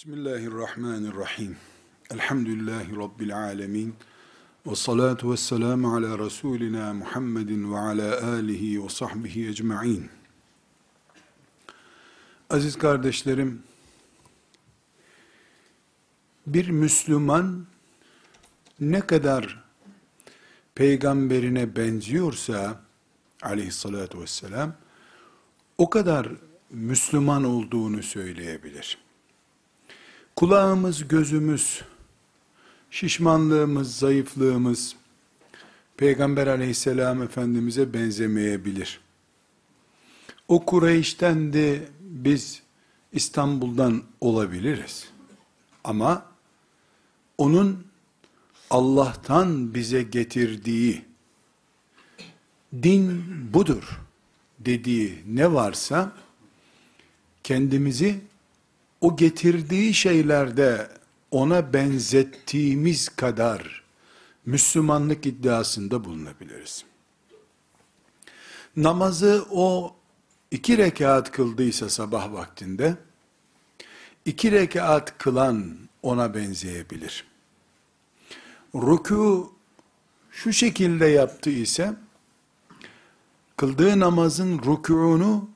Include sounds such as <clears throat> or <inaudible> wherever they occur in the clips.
Bismillahirrahmanirrahim. Elhamdülillahi Rabbil alemin. Ve salatu ve selamu ala Resulina Muhammedin ve ala alihi ve sahbihi ecma'in. Aziz kardeşlerim, bir Müslüman ne kadar peygamberine benziyorsa aleyhissalatu vesselam, o kadar Müslüman olduğunu söyleyebilir. Kulağımız, gözümüz, şişmanlığımız, zayıflığımız, Peygamber aleyhisselam efendimize benzemeyebilir. O Kureyş'ten de biz İstanbul'dan olabiliriz. Ama onun Allah'tan bize getirdiği din budur dediği ne varsa kendimizi o getirdiği şeylerde ona benzettiğimiz kadar Müslümanlık iddiasında bulunabiliriz. Namazı o iki rekat kıldıysa sabah vaktinde, iki rekat kılan ona benzeyebilir. Ruku şu şekilde yaptı ise, kıldığı namazın rükûnu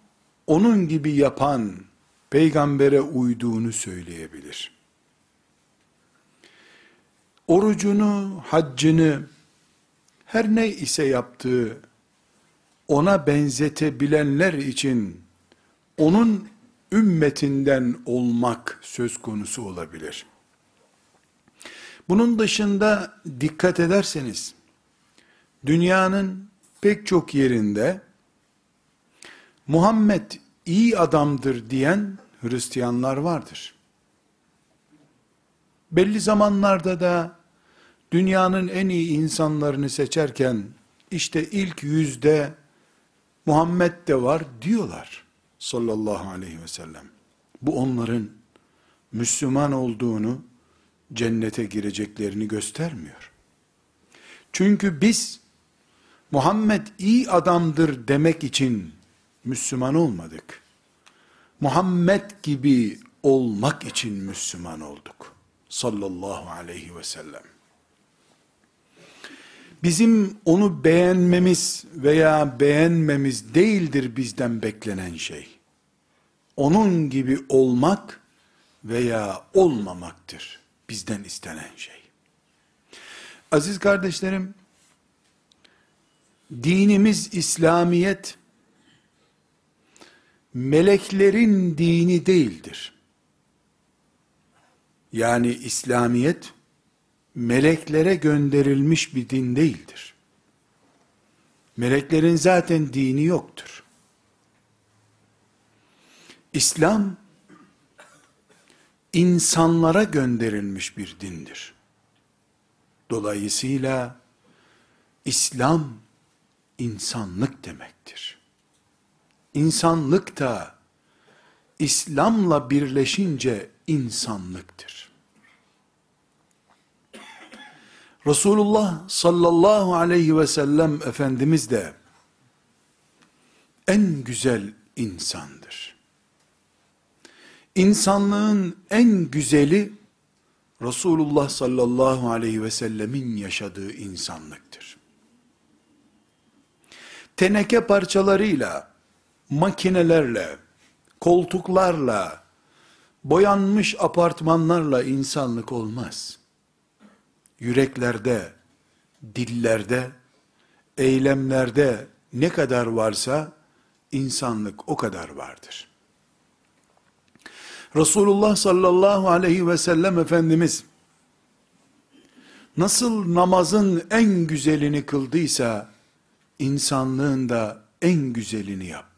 onun gibi yapan peygambere uyduğunu söyleyebilir. Orucunu, haccını, her ne ise yaptığı, ona benzetebilenler için, onun ümmetinden olmak söz konusu olabilir. Bunun dışında dikkat ederseniz, dünyanın pek çok yerinde, Muhammed iyi adamdır diyen Hristiyanlar vardır. Belli zamanlarda da dünyanın en iyi insanlarını seçerken işte ilk yüzde Muhammed de var diyorlar sallallahu aleyhi ve sellem. Bu onların Müslüman olduğunu, cennete gireceklerini göstermiyor. Çünkü biz Muhammed iyi adamdır demek için Müslüman olmadık. Muhammed gibi olmak için Müslüman olduk. Sallallahu aleyhi ve sellem. Bizim onu beğenmemiz veya beğenmemiz değildir bizden beklenen şey. Onun gibi olmak veya olmamaktır bizden istenen şey. Aziz kardeşlerim, dinimiz İslamiyet, meleklerin dini değildir. Yani İslamiyet, meleklere gönderilmiş bir din değildir. Meleklerin zaten dini yoktur. İslam, insanlara gönderilmiş bir dindir. Dolayısıyla, İslam, insanlık demektir insanlık da İslam'la birleşince insanlıktır. Resulullah sallallahu aleyhi ve sellem Efendimiz de en güzel insandır. İnsanlığın en güzeli Resulullah sallallahu aleyhi ve sellemin yaşadığı insanlıktır. Teneke parçalarıyla makinelerle, koltuklarla, boyanmış apartmanlarla insanlık olmaz. Yüreklerde, dillerde, eylemlerde ne kadar varsa insanlık o kadar vardır. Resulullah sallallahu aleyhi ve sellem Efendimiz nasıl namazın en güzelini kıldıysa insanlığın da en güzelini yaptı.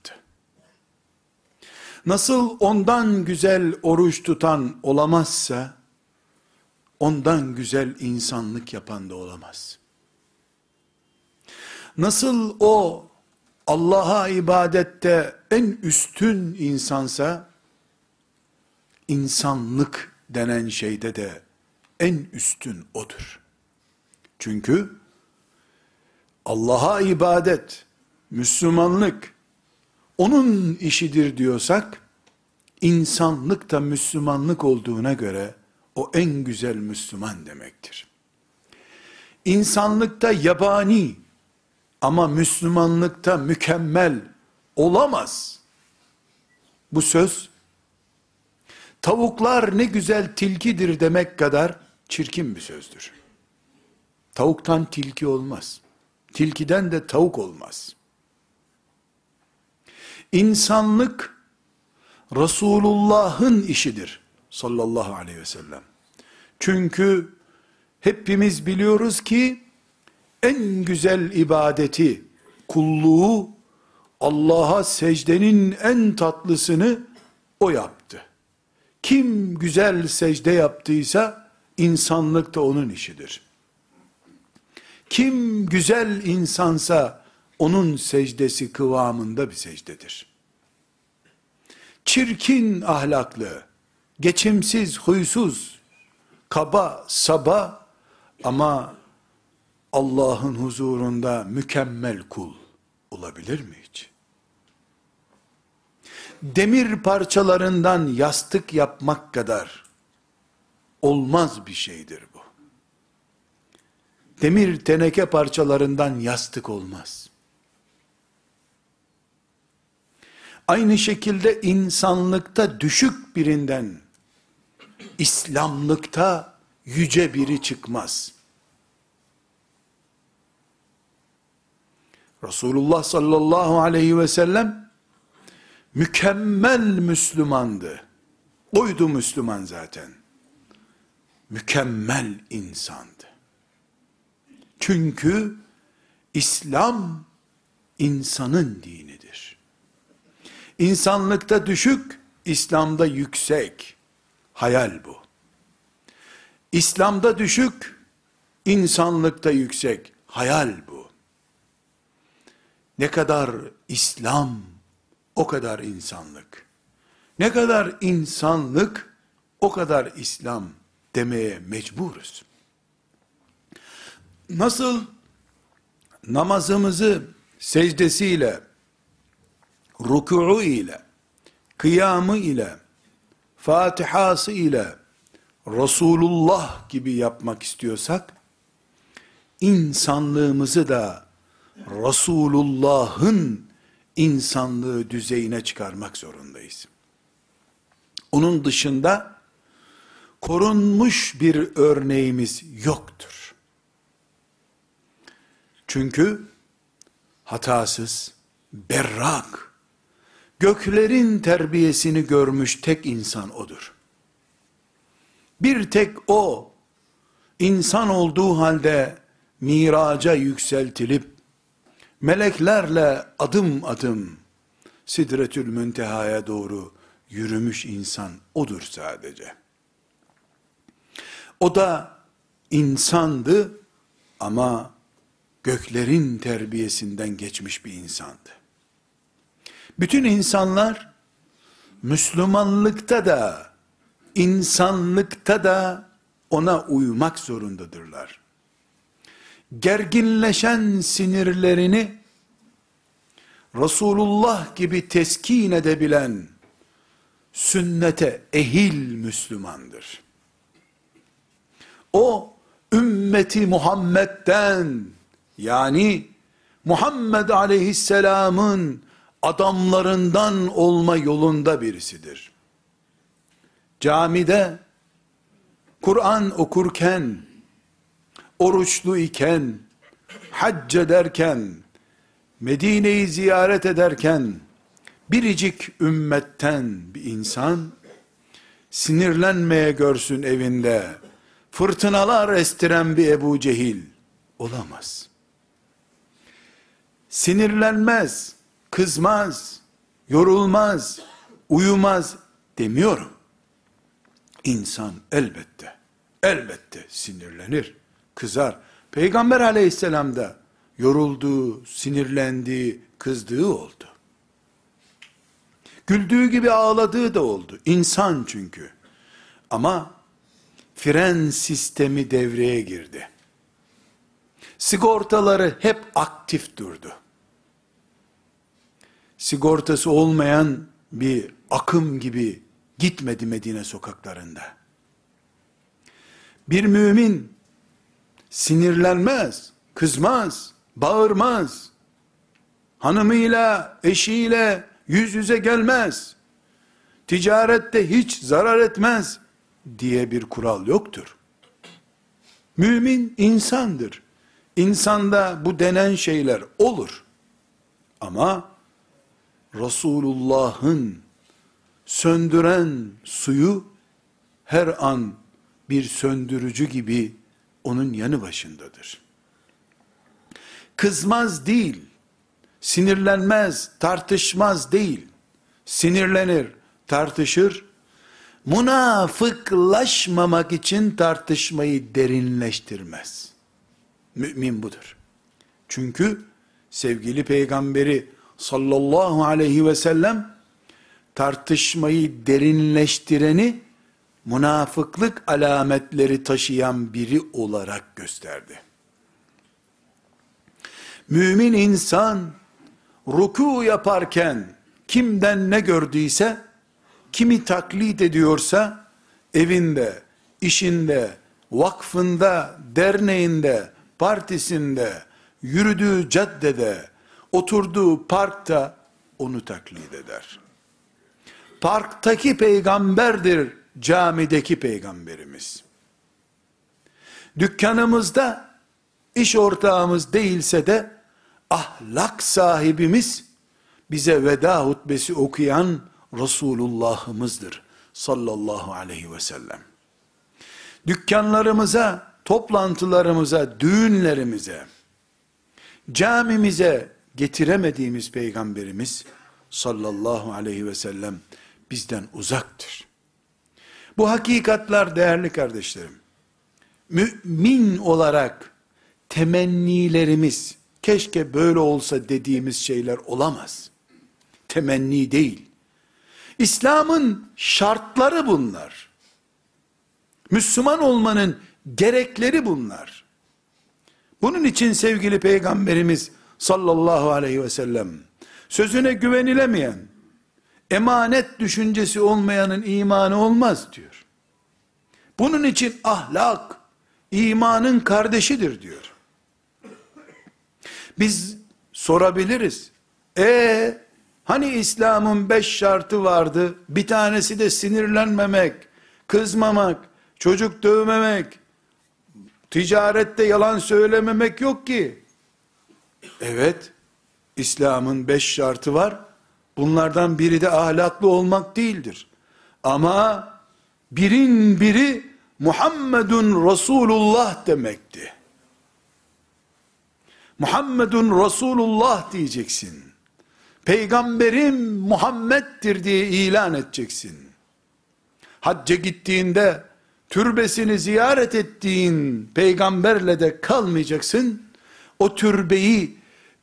Nasıl ondan güzel oruç tutan olamazsa, ondan güzel insanlık yapan da olamaz. Nasıl o Allah'a ibadette en üstün insansa, insanlık denen şeyde de en üstün odur. Çünkü Allah'a ibadet, Müslümanlık, onun işidir diyorsak, insanlık da Müslümanlık olduğuna göre o en güzel Müslüman demektir. İnsanlıkta yabani ama Müslümanlıkta mükemmel olamaz. Bu söz tavuklar ne güzel tilkidir demek kadar çirkin bir sözdür. Tavuktan tilki olmaz. Tilkiden de tavuk olmaz. İnsanlık Resulullah'ın işidir sallallahu aleyhi ve sellem. Çünkü hepimiz biliyoruz ki en güzel ibadeti, kulluğu Allah'a secdenin en tatlısını o yaptı. Kim güzel secde yaptıysa insanlık da onun işidir. Kim güzel insansa onun secdesi kıvamında bir secdedir. Çirkin ahlaklı, geçimsiz, huysuz, kaba, saba ama Allah'ın huzurunda mükemmel kul olabilir mi hiç? Demir parçalarından yastık yapmak kadar olmaz bir şeydir bu. Demir teneke parçalarından yastık olmaz. Aynı şekilde insanlıkta düşük birinden İslamlıkta yüce biri çıkmaz. Resulullah sallallahu aleyhi ve sellem mükemmel Müslümandı. Oydu Müslüman zaten. Mükemmel insandı. Çünkü İslam insanın dinidir. İnsanlıkta düşük, İslam'da yüksek. Hayal bu. İslam'da düşük, insanlıkta yüksek. Hayal bu. Ne kadar İslam, o kadar insanlık. Ne kadar insanlık, o kadar İslam demeye mecburuz. Nasıl namazımızı secdesiyle, rükû ile, kıyamı ile, Fatihası ile Resulullah gibi yapmak istiyorsak, insanlığımızı da Resulullah'ın insanlığı düzeyine çıkarmak zorundayız. Onun dışında korunmuş bir örneğimiz yoktur. Çünkü hatasız, berrak, göklerin terbiyesini görmüş tek insan odur. Bir tek o, insan olduğu halde miraca yükseltilip, meleklerle adım adım, Sidretül Münteha'ya doğru yürümüş insan odur sadece. O da insandı ama göklerin terbiyesinden geçmiş bir insandı. Bütün insanlar Müslümanlıkta da insanlıkta da ona uymak zorundadırlar. Gerginleşen sinirlerini Resulullah gibi teskin edebilen sünnete ehil Müslümandır. O ümmeti Muhammed'den yani Muhammed aleyhisselamın adamlarından olma yolunda birisidir. Camide Kur'an okurken, oruçlu iken, hac ederken, Medine'yi ziyaret ederken, biricik ümmetten bir insan, sinirlenmeye görsün evinde, fırtınalar estiren bir Ebu Cehil olamaz. Sinirlenmez, kızmaz, yorulmaz, uyumaz demiyorum. İnsan elbette, elbette sinirlenir, kızar. Peygamber aleyhisselam da yorulduğu, sinirlendiği, kızdığı oldu. Güldüğü gibi ağladığı da oldu. İnsan çünkü. Ama fren sistemi devreye girdi. Sigortaları hep aktif durdu sigortası olmayan bir akım gibi gitmedi Medine sokaklarında. Bir mümin sinirlenmez, kızmaz, bağırmaz. Hanımıyla, eşiyle yüz yüze gelmez. Ticarette hiç zarar etmez diye bir kural yoktur. Mümin insandır. İnsanda bu denen şeyler olur. Ama Resulullah'ın söndüren suyu her an bir söndürücü gibi onun yanı başındadır. Kızmaz değil, sinirlenmez, tartışmaz değil. Sinirlenir, tartışır. Münafıklaşmamak için tartışmayı derinleştirmez. Mümin budur. Çünkü sevgili peygamberi sallallahu aleyhi ve sellem tartışmayı derinleştireni münafıklık alametleri taşıyan biri olarak gösterdi. Mümin insan ruku yaparken kimden ne gördüyse, kimi taklit ediyorsa, evinde, işinde, vakfında, derneğinde, partisinde, yürüdüğü caddede, oturduğu parkta onu taklit eder. Parktaki peygamberdir camideki peygamberimiz. Dükkanımızda iş ortağımız değilse de ahlak sahibimiz bize veda hutbesi okuyan Resulullah'ımızdır sallallahu aleyhi ve sellem. Dükkanlarımıza, toplantılarımıza, düğünlerimize, camimize getiremediğimiz peygamberimiz sallallahu aleyhi ve sellem bizden uzaktır. Bu hakikatler değerli kardeşlerim. Mümin olarak temennilerimiz keşke böyle olsa dediğimiz şeyler olamaz. Temenni değil. İslam'ın şartları bunlar. Müslüman olmanın gerekleri bunlar. Bunun için sevgili peygamberimiz sallallahu aleyhi ve sellem sözüne güvenilemeyen, emanet düşüncesi olmayanın imanı olmaz diyor. Bunun için ahlak, imanın kardeşidir diyor. Biz sorabiliriz. E hani İslam'ın beş şartı vardı, bir tanesi de sinirlenmemek, kızmamak, çocuk dövmemek, ticarette yalan söylememek yok ki. Evet, İslam'ın beş şartı var. Bunlardan biri de ahlaklı olmak değildir. Ama birin biri Muhammedun Resulullah demekti. Muhammedun Resulullah diyeceksin. Peygamberim Muhammed'dir diye ilan edeceksin. Hacca gittiğinde türbesini ziyaret ettiğin peygamberle de kalmayacaksın. O türbeyi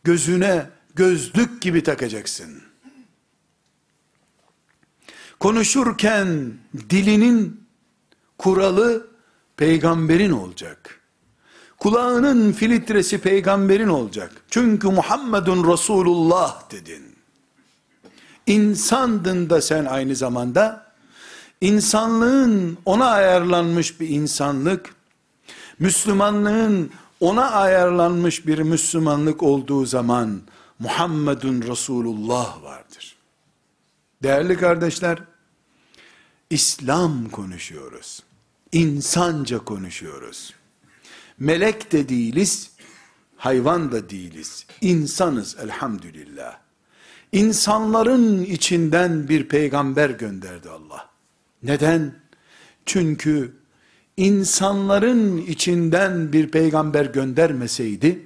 gözüne gözlük gibi takacaksın konuşurken dilinin kuralı peygamberin olacak. Kulağının filtresi peygamberin olacak. Çünkü Muhammedun Resulullah dedin. İnsandın da sen aynı zamanda, insanlığın ona ayarlanmış bir insanlık, Müslümanlığın ona ayarlanmış bir Müslümanlık olduğu zaman, Muhammedun Resulullah vardır. Değerli kardeşler, İslam konuşuyoruz. İnsanca konuşuyoruz. Melek de değiliz, hayvan da değiliz. İnsanız elhamdülillah. İnsanların içinden bir peygamber gönderdi Allah. Neden? Çünkü insanların içinden bir peygamber göndermeseydi,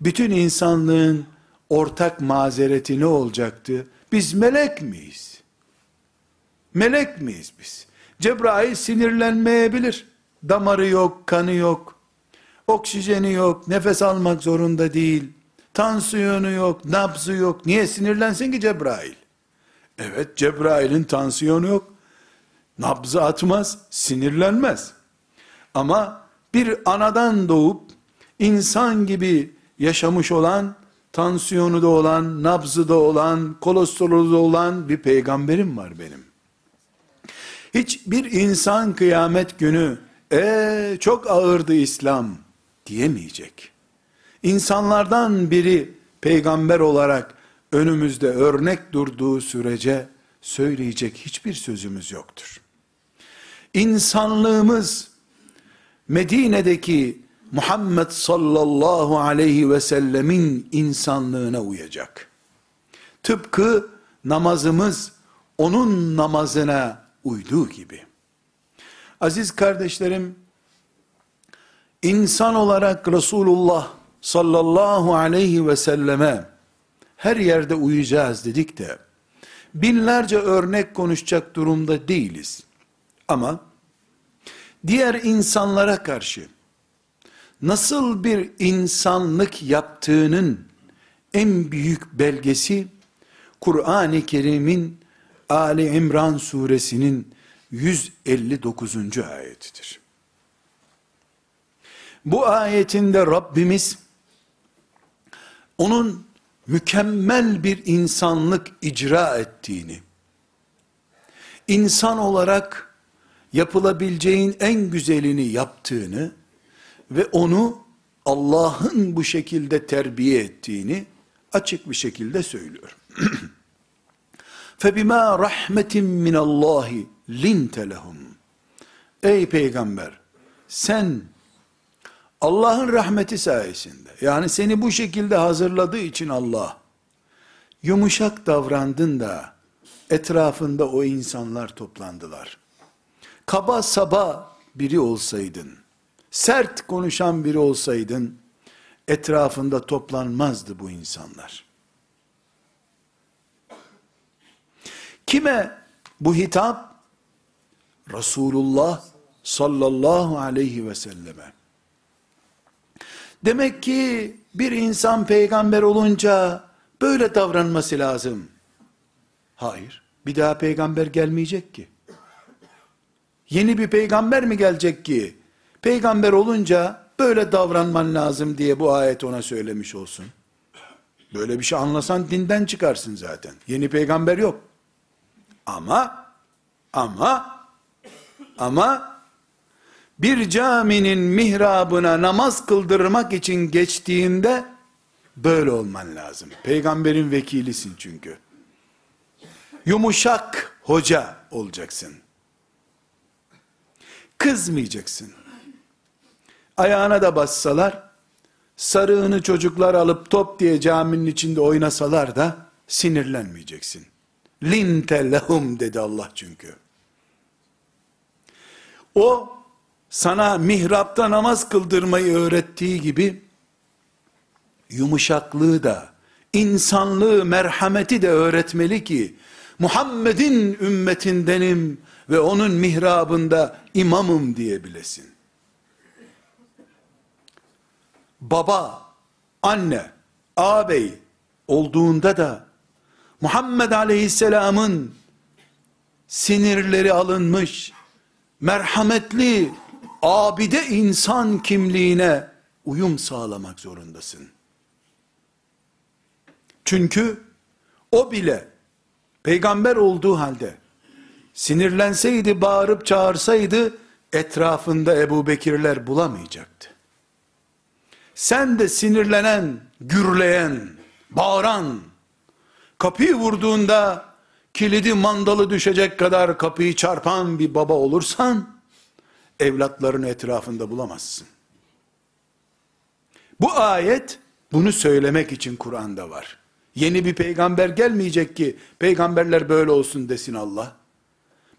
bütün insanlığın ortak mazereti ne olacaktı? Biz melek miyiz? Melek miyiz biz? Cebrail sinirlenmeyebilir. Damarı yok, kanı yok. Oksijeni yok, nefes almak zorunda değil. Tansiyonu yok, nabzı yok. Niye sinirlensin ki Cebrail? Evet Cebrail'in tansiyonu yok. Nabzı atmaz, sinirlenmez. Ama bir anadan doğup insan gibi yaşamış olan, tansiyonu da olan, nabzı da olan, kolesterolü da olan bir peygamberim var benim. Hiçbir insan kıyamet günü, ee çok ağırdı İslam diyemeyecek. İnsanlardan biri peygamber olarak önümüzde örnek durduğu sürece söyleyecek hiçbir sözümüz yoktur. İnsanlığımız Medine'deki Muhammed sallallahu aleyhi ve sellemin insanlığına uyacak. Tıpkı namazımız onun namazına uyduğu gibi. Aziz kardeşlerim, insan olarak Resulullah sallallahu aleyhi ve selleme her yerde uyacağız dedik de, binlerce örnek konuşacak durumda değiliz. Ama diğer insanlara karşı nasıl bir insanlık yaptığının en büyük belgesi Kur'an-ı Kerim'in Ali İmran suresinin 159. ayetidir. Bu ayetinde Rabbimiz onun mükemmel bir insanlık icra ettiğini, insan olarak yapılabileceğin en güzelini yaptığını ve onu Allah'ın bu şekilde terbiye ettiğini açık bir şekilde söylüyor. فَبِمَا رَحْمَةٍ مِّنَ اللّٰهِ لِنْتَ لَهُمْ Ey peygamber sen Allah'ın rahmeti sayesinde yani seni bu şekilde hazırladığı için Allah yumuşak davrandın da etrafında o insanlar toplandılar. Kaba saba biri olsaydın, sert konuşan biri olsaydın, etrafında toplanmazdı bu insanlar. Kime bu hitap? Resulullah sallallahu aleyhi ve selleme. Demek ki bir insan peygamber olunca böyle davranması lazım. Hayır. Bir daha peygamber gelmeyecek ki. Yeni bir peygamber mi gelecek ki? Peygamber olunca böyle davranman lazım diye bu ayet ona söylemiş olsun. Böyle bir şey anlasan dinden çıkarsın zaten. Yeni peygamber yok. Ama ama ama bir caminin mihrabına namaz kıldırmak için geçtiğinde böyle olman lazım. Peygamberin vekilisin çünkü. Yumuşak hoca olacaksın. Kızmayacaksın. Ayağına da bassalar, sarığını çocuklar alıp top diye caminin içinde oynasalar da sinirlenmeyeceksin. Linte lehum dedi Allah çünkü. O sana mihrapta namaz kıldırmayı öğrettiği gibi yumuşaklığı da insanlığı, merhameti de öğretmeli ki Muhammed'in ümmetindenim ve onun mihrabında imamım diyebilesin. Baba, anne, ağabey olduğunda da Muhammed Aleyhisselam'ın sinirleri alınmış, merhametli, abide insan kimliğine uyum sağlamak zorundasın. Çünkü o bile peygamber olduğu halde sinirlenseydi, bağırıp çağırsaydı etrafında Ebu Bekirler bulamayacaktı. Sen de sinirlenen, gürleyen, bağıran, kapıyı vurduğunda kilidi mandalı düşecek kadar kapıyı çarpan bir baba olursan, evlatların etrafında bulamazsın. Bu ayet, bunu söylemek için Kur'an'da var. Yeni bir peygamber gelmeyecek ki, peygamberler böyle olsun desin Allah.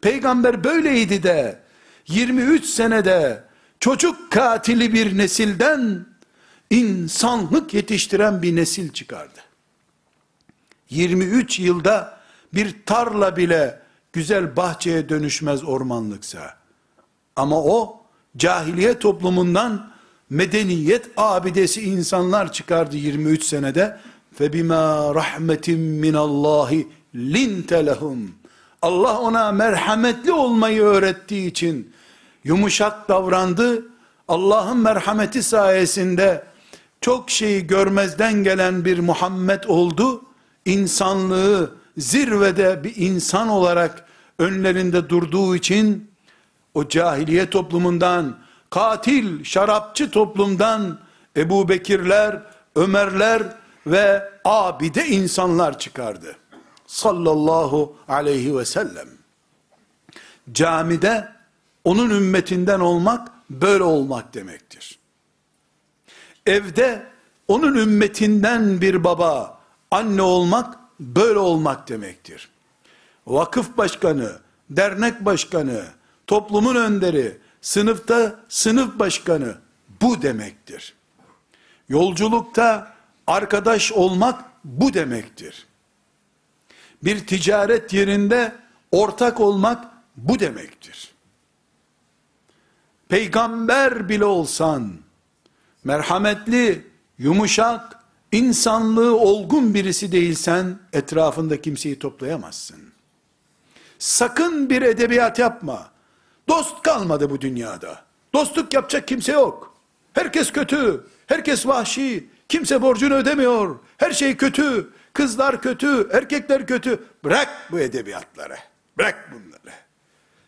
Peygamber böyleydi de 23 senede çocuk katili bir nesilden insanlık yetiştiren bir nesil çıkardı. 23 yılda bir tarla bile güzel bahçeye dönüşmez ormanlıksa. Ama o cahiliye toplumundan medeniyet abidesi insanlar çıkardı 23 senede. Febima rahmetin min minallahi linte lehum. Allah ona merhametli olmayı öğrettiği için yumuşak davrandı. Allah'ın merhameti sayesinde çok şeyi görmezden gelen bir Muhammed oldu insanlığı zirvede bir insan olarak önlerinde durduğu için o cahiliye toplumundan, katil, şarapçı toplumdan Ebu Bekirler, Ömerler ve abide insanlar çıkardı. Sallallahu aleyhi ve sellem. Camide onun ümmetinden olmak böyle olmak demektir. Evde onun ümmetinden bir baba, anne olmak böyle olmak demektir. Vakıf başkanı, dernek başkanı, toplumun önderi, sınıfta sınıf başkanı bu demektir. Yolculukta arkadaş olmak bu demektir. Bir ticaret yerinde ortak olmak bu demektir. Peygamber bile olsan, merhametli, yumuşak, insanlığı olgun birisi değilsen, etrafında kimseyi toplayamazsın. Sakın bir edebiyat yapma. Dost kalmadı bu dünyada. Dostluk yapacak kimse yok. Herkes kötü, herkes vahşi, kimse borcunu ödemiyor, her şey kötü, kızlar kötü, erkekler kötü. Bırak bu edebiyatları, bırak bunları.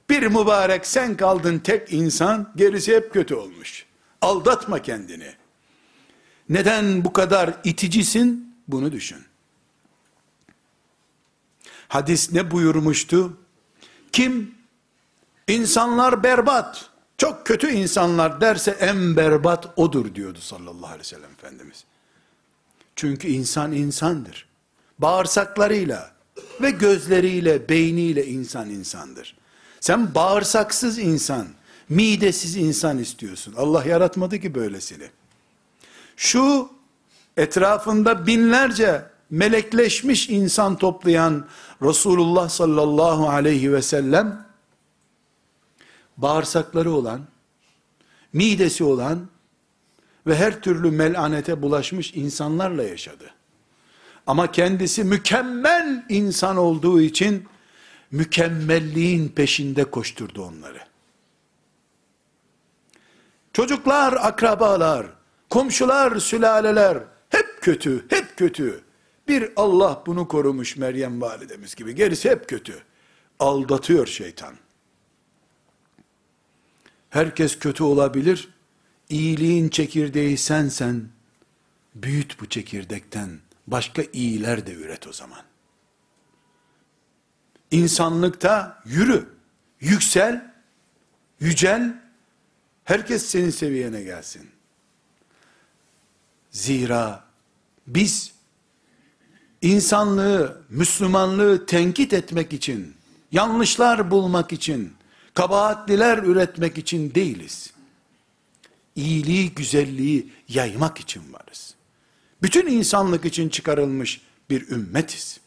Bir mübarek sen kaldın tek insan, gerisi hep kötü olmuş. Aldatma kendini. Neden bu kadar iticisin? Bunu düşün. Hadis ne buyurmuştu? Kim insanlar berbat, çok kötü insanlar derse en berbat odur diyordu sallallahu aleyhi ve sellem Efendimiz. Çünkü insan insandır. Bağırsaklarıyla ve gözleriyle, beyniyle insan insandır. Sen bağırsaksız insan, midesiz insan istiyorsun. Allah yaratmadı ki böylesini. Şu etrafında binlerce melekleşmiş insan toplayan Resulullah sallallahu aleyhi ve sellem bağırsakları olan, midesi olan ve her türlü melanete bulaşmış insanlarla yaşadı. Ama kendisi mükemmel insan olduğu için mükemmelliğin peşinde koşturdu onları. Çocuklar, akrabalar, komşular, sülaleler hep kötü, hep kötü. Bir Allah bunu korumuş Meryem validemiz gibi. Gerisi hep kötü. Aldatıyor şeytan. Herkes kötü olabilir. İyiliğin çekirdeği sensen, büyüt bu çekirdekten. Başka iyiler de üret o zaman. İnsanlıkta yürü, yüksel, yücel, herkes senin seviyene gelsin. Zira biz insanlığı, Müslümanlığı tenkit etmek için, yanlışlar bulmak için, kabahatliler üretmek için değiliz. İyiliği, güzelliği yaymak için varız. Bütün insanlık için çıkarılmış bir ümmetiz.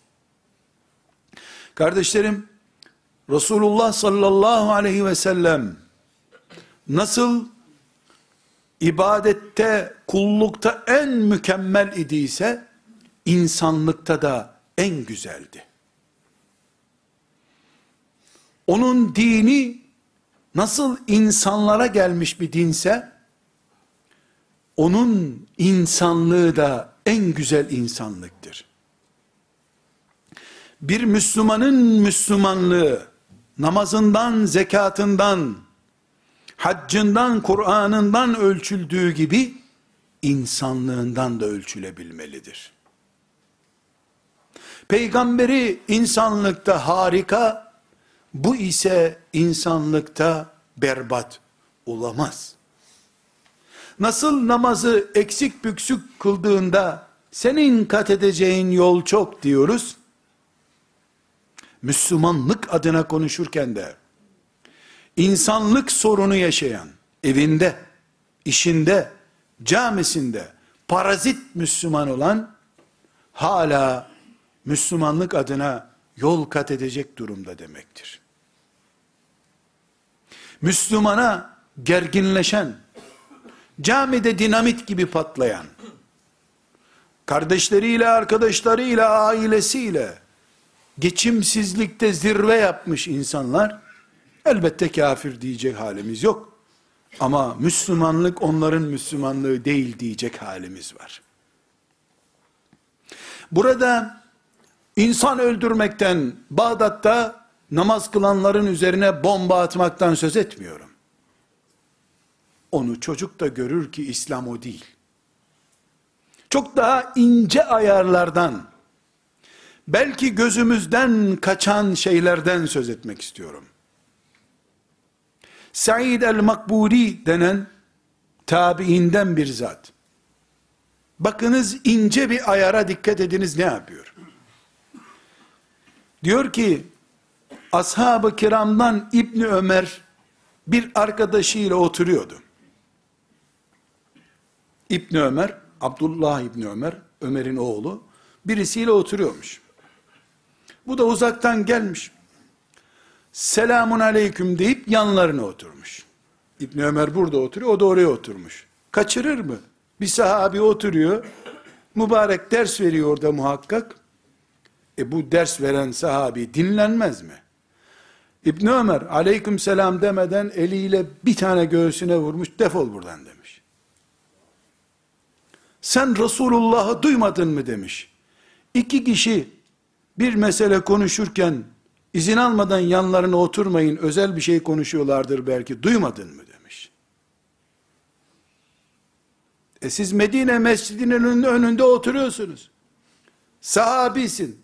Kardeşlerim, Resulullah sallallahu aleyhi ve sellem nasıl ibadette, kullukta en mükemmel idiyse, insanlıkta da en güzeldi. Onun dini nasıl insanlara gelmiş bir dinse, onun insanlığı da en güzel insanlıktır. Bir Müslümanın Müslümanlığı, namazından, zekatından, haccından, Kur'an'ından ölçüldüğü gibi, insanlığından da ölçülebilmelidir. Peygamberi insanlıkta harika, bu ise insanlıkta berbat olamaz. Nasıl namazı eksik büksük kıldığında senin kat edeceğin yol çok diyoruz. Müslümanlık adına konuşurken de insanlık sorunu yaşayan evinde, işinde, camisinde parazit Müslüman olan hala Müslümanlık adına yol kat edecek durumda demektir. Müslümana gerginleşen, camide dinamit gibi patlayan, kardeşleriyle, arkadaşlarıyla, ailesiyle, geçimsizlikte zirve yapmış insanlar, elbette kafir diyecek halimiz yok. Ama Müslümanlık onların Müslümanlığı değil diyecek halimiz var. Burada insan öldürmekten Bağdat'ta namaz kılanların üzerine bomba atmaktan söz etmiyorum. Onu çocuk da görür ki İslam o değil. Çok daha ince ayarlardan, belki gözümüzden kaçan şeylerden söz etmek istiyorum. Said el-Makburi denen tabiinden bir zat. Bakınız ince bir ayara dikkat ediniz ne yapıyor. Diyor ki, ashab-ı kiramdan İbni Ömer bir arkadaşıyla oturuyordu. İbni Ömer, Abdullah İbni Ömer, Ömer'in oğlu, birisiyle oturuyormuş. Bu da uzaktan gelmiş. Selamun aleyküm deyip yanlarına oturmuş. İbn Ömer burada oturuyor, o da oraya oturmuş. Kaçırır mı? Bir sahabi oturuyor, mübarek ders veriyor orada muhakkak. E bu ders veren sahabi dinlenmez mi? İbn Ömer aleyküm selam demeden eliyle bir tane göğsüne vurmuş, defol buradan demiş. Sen Resulullah'ı duymadın mı demiş. İki kişi bir mesele konuşurken izin almadan yanlarına oturmayın özel bir şey konuşuyorlardır belki duymadın mı demiş. E siz Medine mescidinin önünde oturuyorsunuz. Sahabisin.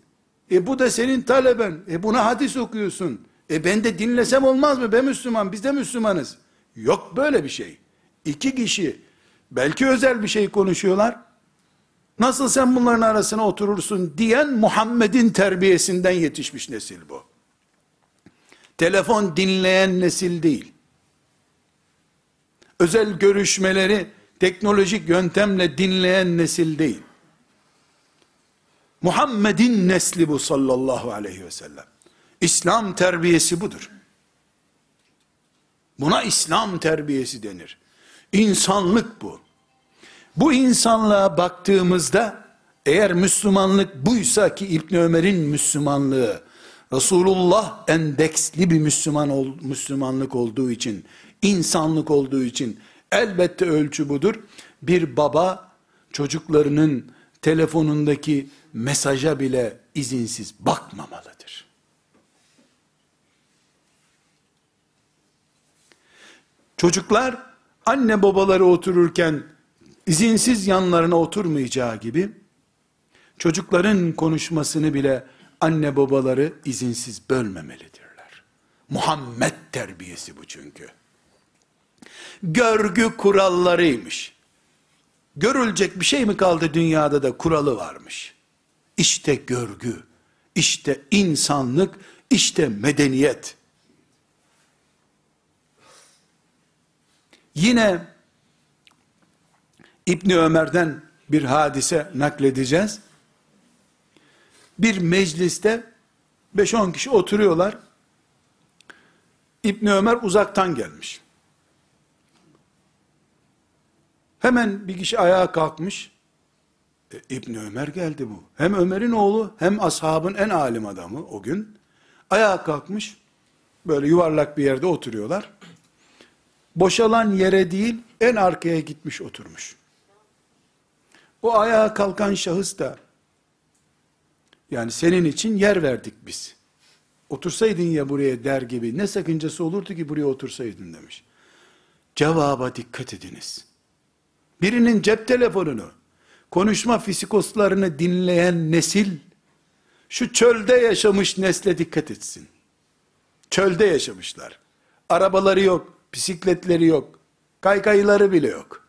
E bu da senin taleben. E buna hadis okuyorsun. E ben de dinlesem olmaz mı? Ben Müslüman, biz de Müslümanız. Yok böyle bir şey. İki kişi belki özel bir şey konuşuyorlar. Nasıl sen bunların arasına oturursun diyen Muhammed'in terbiyesinden yetişmiş nesil bu. Telefon dinleyen nesil değil. Özel görüşmeleri teknolojik yöntemle dinleyen nesil değil. Muhammed'in nesli bu sallallahu aleyhi ve sellem. İslam terbiyesi budur. Buna İslam terbiyesi denir. İnsanlık bu. Bu insanlığa baktığımızda eğer Müslümanlık buysa ki İbn Ömer'in Müslümanlığı Resulullah endeksli bir Müslüman ol, Müslümanlık olduğu için, insanlık olduğu için elbette ölçü budur. Bir baba çocuklarının telefonundaki mesaja bile izinsiz bakmamalıdır. Çocuklar anne babaları otururken izinsiz yanlarına oturmayacağı gibi çocukların konuşmasını bile anne babaları izinsiz bölmemelidirler. Muhammed terbiyesi bu çünkü. Görgü kurallarıymış. Görülecek bir şey mi kaldı dünyada da kuralı varmış. İşte görgü, işte insanlık, işte medeniyet. Yine İbni Ömer'den bir hadise nakledeceğiz. Bir mecliste 5-10 kişi oturuyorlar. İbni Ömer uzaktan gelmiş. Hemen bir kişi ayağa kalkmış. E, İbni Ömer geldi bu. Hem Ömer'in oğlu hem ashabın en alim adamı o gün. Ayağa kalkmış. Böyle yuvarlak bir yerde oturuyorlar. Boşalan yere değil en arkaya gitmiş oturmuş. O ayağa kalkan şahıs da yani senin için yer verdik biz. Otursaydın ya buraya der gibi ne sakıncası olurdu ki buraya otursaydın demiş. Cevaba dikkat ediniz. Birinin cep telefonunu, konuşma fisikoslarını dinleyen nesil, şu çölde yaşamış nesle dikkat etsin. Çölde yaşamışlar. Arabaları yok, bisikletleri yok, kaykayları bile yok.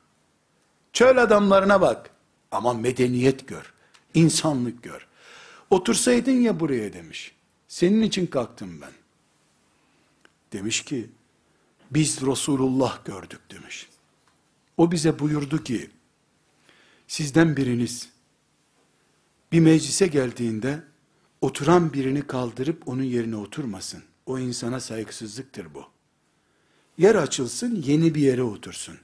Çöl adamlarına bak. Ama medeniyet gör, insanlık gör. Otursaydın ya buraya demiş. Senin için kalktım ben. Demiş ki, biz Resulullah gördük demiş. O bize buyurdu ki, sizden biriniz, bir meclise geldiğinde, oturan birini kaldırıp onun yerine oturmasın. O insana saygısızlıktır bu. Yer açılsın, yeni bir yere otursun.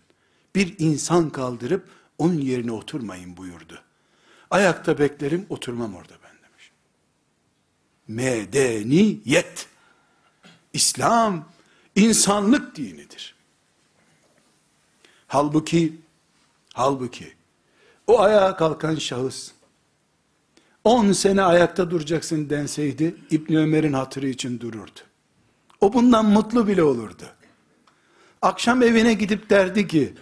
Bir insan kaldırıp, onun yerine oturmayın buyurdu. Ayakta beklerim, oturmam orada ben demiş. Medeniyet. İslam, insanlık dinidir. Halbuki, halbuki, o ayağa kalkan şahıs, 10 sene ayakta duracaksın denseydi, İbn Ömer'in hatırı için dururdu. O bundan mutlu bile olurdu. Akşam evine gidip derdi ki,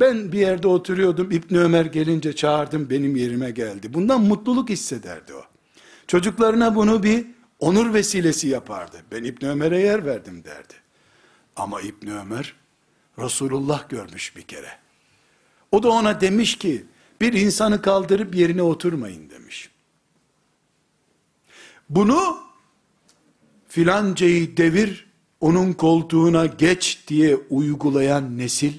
ben bir yerde oturuyordum, İbni Ömer gelince çağırdım, benim yerime geldi. Bundan mutluluk hissederdi o. Çocuklarına bunu bir onur vesilesi yapardı. Ben İbni Ömer'e yer verdim derdi. Ama İbni Ömer, Resulullah görmüş bir kere. O da ona demiş ki, bir insanı kaldırıp yerine oturmayın demiş. Bunu filancayı devir, onun koltuğuna geç diye uygulayan nesil,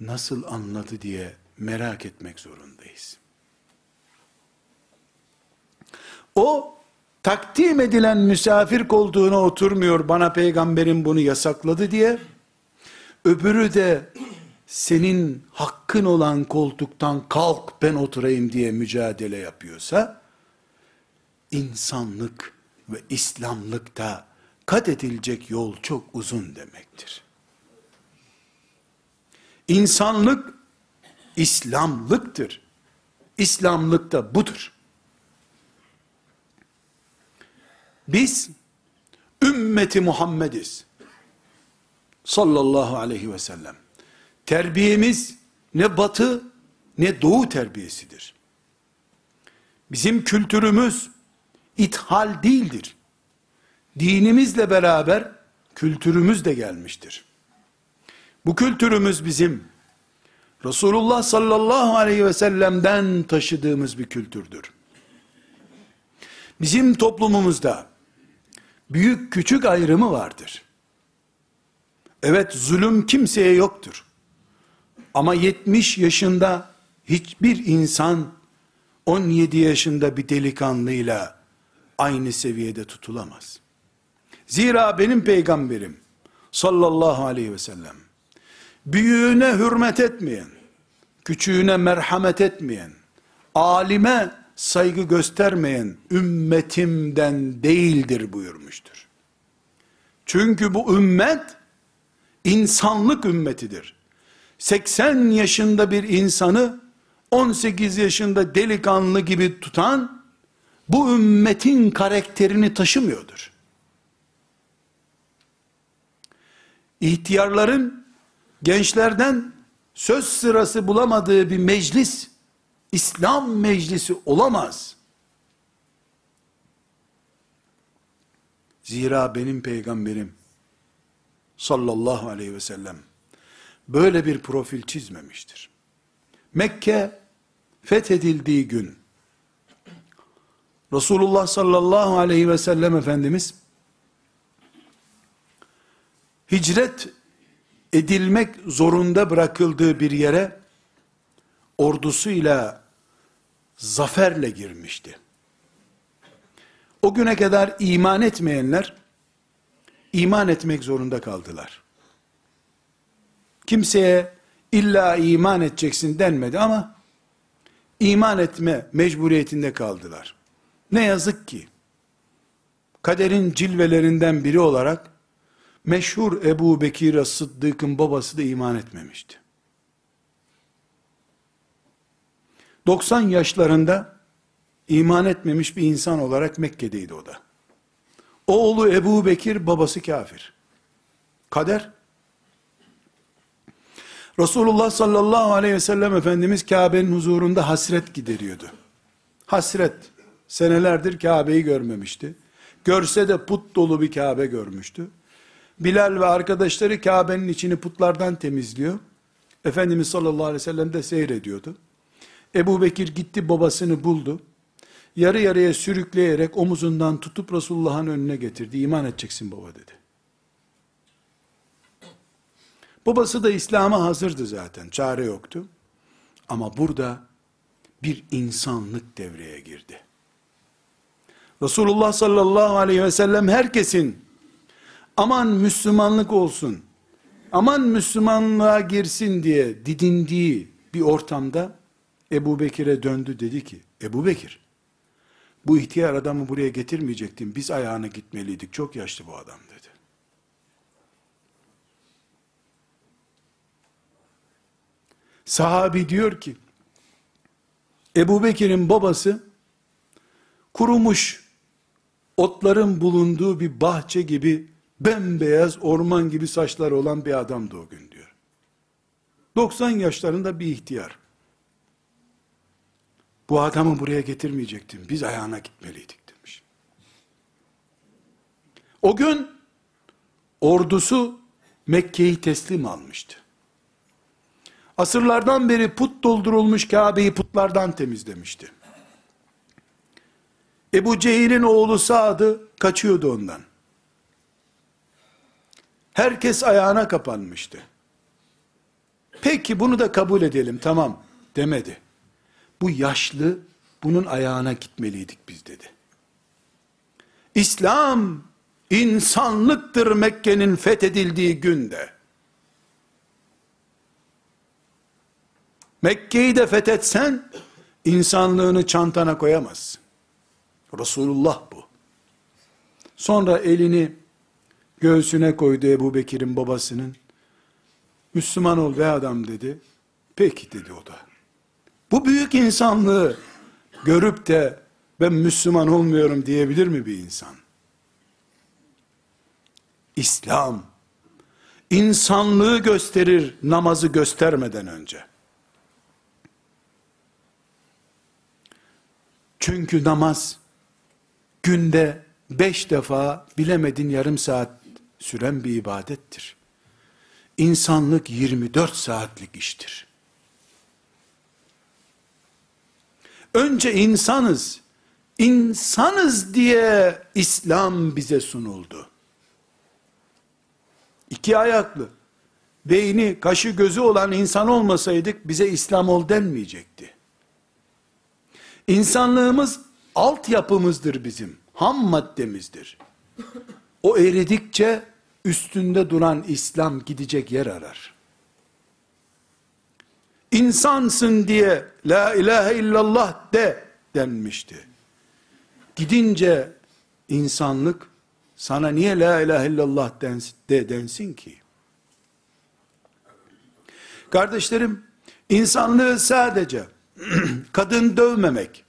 nasıl anladı diye merak etmek zorundayız. O, takdim edilen misafir koltuğuna oturmuyor, bana peygamberin bunu yasakladı diye, öbürü de senin hakkın olan koltuktan kalk ben oturayım diye mücadele yapıyorsa, insanlık ve İslamlıkta kat edilecek yol çok uzun demektir. İnsanlık İslamlıktır. İslamlık da budur. Biz ümmeti Muhammediz. Sallallahu aleyhi ve sellem. Terbiyemiz ne batı ne doğu terbiyesidir. Bizim kültürümüz ithal değildir. Dinimizle beraber kültürümüz de gelmiştir. Bu kültürümüz bizim Resulullah sallallahu aleyhi ve sellem'den taşıdığımız bir kültürdür. Bizim toplumumuzda büyük küçük ayrımı vardır. Evet zulüm kimseye yoktur. Ama 70 yaşında hiçbir insan 17 yaşında bir delikanlıyla aynı seviyede tutulamaz. Zira benim peygamberim sallallahu aleyhi ve sellem büyüğüne hürmet etmeyen, küçüğüne merhamet etmeyen, alime saygı göstermeyen ümmetimden değildir buyurmuştur. Çünkü bu ümmet insanlık ümmetidir. 80 yaşında bir insanı 18 yaşında delikanlı gibi tutan bu ümmetin karakterini taşımıyordur. İhtiyarların gençlerden söz sırası bulamadığı bir meclis İslam meclisi olamaz. Zira benim peygamberim sallallahu aleyhi ve sellem böyle bir profil çizmemiştir. Mekke fethedildiği gün Resulullah sallallahu aleyhi ve sellem Efendimiz hicret edilmek zorunda bırakıldığı bir yere ordusuyla zaferle girmişti. O güne kadar iman etmeyenler iman etmek zorunda kaldılar. Kimseye illa iman edeceksin denmedi ama iman etme mecburiyetinde kaldılar. Ne yazık ki kaderin cilvelerinden biri olarak meşhur Ebu Bekir Sıddık'ın babası da iman etmemişti. 90 yaşlarında iman etmemiş bir insan olarak Mekke'deydi o da. Oğlu Ebu Bekir, babası kafir. Kader. Resulullah sallallahu aleyhi ve sellem Efendimiz Kabe'nin huzurunda hasret gideriyordu. Hasret. Senelerdir Kabe'yi görmemişti. Görse de put dolu bir Kabe görmüştü. Bilal ve arkadaşları Kabe'nin içini putlardan temizliyor. Efendimiz sallallahu aleyhi ve sellem de seyrediyordu. Ebu Bekir gitti babasını buldu. Yarı yarıya sürükleyerek omuzundan tutup Resulullah'ın önüne getirdi. İman edeceksin baba dedi. Babası da İslam'a hazırdı zaten. Çare yoktu. Ama burada bir insanlık devreye girdi. Resulullah sallallahu aleyhi ve sellem herkesin aman Müslümanlık olsun, aman Müslümanlığa girsin diye didindiği bir ortamda Ebu Bekir'e döndü. Dedi ki, Ebu Bekir, bu ihtiyar adamı buraya getirmeyecektin, biz ayağına gitmeliydik, çok yaşlı bu adam. dedi. Sahabi diyor ki, Ebu Bekir'in babası, kurumuş otların bulunduğu bir bahçe gibi bembeyaz orman gibi saçları olan bir adamdı o gün diyor. 90 yaşlarında bir ihtiyar. Bu adamı buraya getirmeyecektim. Biz ayağına gitmeliydik demiş. O gün ordusu Mekke'yi teslim almıştı. Asırlardan beri put doldurulmuş Kabe'yi putlardan temizlemişti. Ebu Cehil'in oğlu Sa'dı kaçıyordu ondan. Herkes ayağına kapanmıştı. Peki bunu da kabul edelim tamam demedi. Bu yaşlı bunun ayağına gitmeliydik biz dedi. İslam insanlıktır Mekke'nin fethedildiği günde. Mekke'yi de fethetsen insanlığını çantana koyamazsın. Resulullah bu. Sonra elini göğsüne koydu Ebu Bekir'in babasının. Müslüman ol be adam dedi. Peki dedi o da. Bu büyük insanlığı görüp de ben Müslüman olmuyorum diyebilir mi bir insan? İslam insanlığı gösterir namazı göstermeden önce. Çünkü namaz günde beş defa bilemedin yarım saat süren bir ibadettir. İnsanlık 24 saatlik iştir. Önce insanız. İnsanız diye İslam bize sunuldu. İki ayaklı, beyni, kaşı, gözü olan insan olmasaydık bize İslam ol denmeyecekti. İnsanlığımız altyapımızdır bizim. Ham maddemizdir. O eridikçe üstünde duran İslam gidecek yer arar. İnsansın diye la ilahe illallah de denmişti. Gidince insanlık sana niye la ilahe illallah densin, de densin ki? Kardeşlerim, insanlığı sadece <clears throat> kadın dövmemek,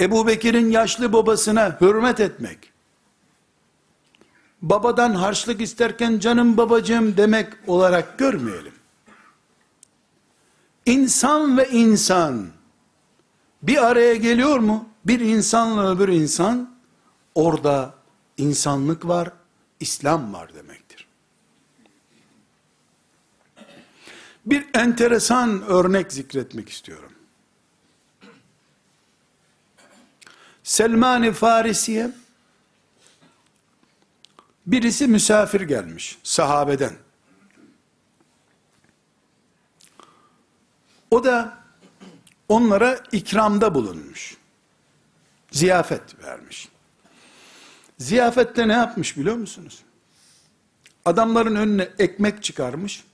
Ebu Bekir'in yaşlı babasına hürmet etmek, babadan harçlık isterken canım babacığım demek olarak görmeyelim. İnsan ve insan bir araya geliyor mu? Bir insanla öbür insan orada insanlık var, İslam var demektir. Bir enteresan örnek zikretmek istiyorum. Selman-ı Farisi'ye birisi misafir gelmiş sahabeden. O da onlara ikramda bulunmuş. Ziyafet vermiş. Ziyafette ne yapmış biliyor musunuz? Adamların önüne ekmek çıkarmış.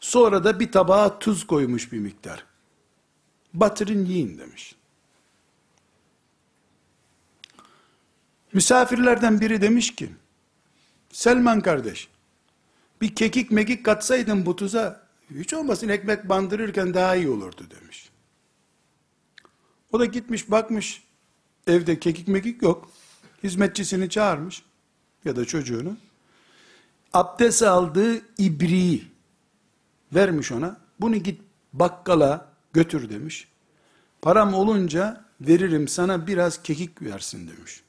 Sonra da bir tabağa tuz koymuş bir miktar. Batırın yiyin demiş. Misafirlerden biri demiş ki, Selman kardeş, bir kekik mekik katsaydın bu tuza, hiç olmasın ekmek bandırırken daha iyi olurdu demiş. O da gitmiş bakmış, evde kekik mekik yok. Hizmetçisini çağırmış, ya da çocuğunu. Abdest aldığı ibriği vermiş ona. Bunu git bakkala götür demiş. Param olunca veririm sana biraz kekik versin demiş.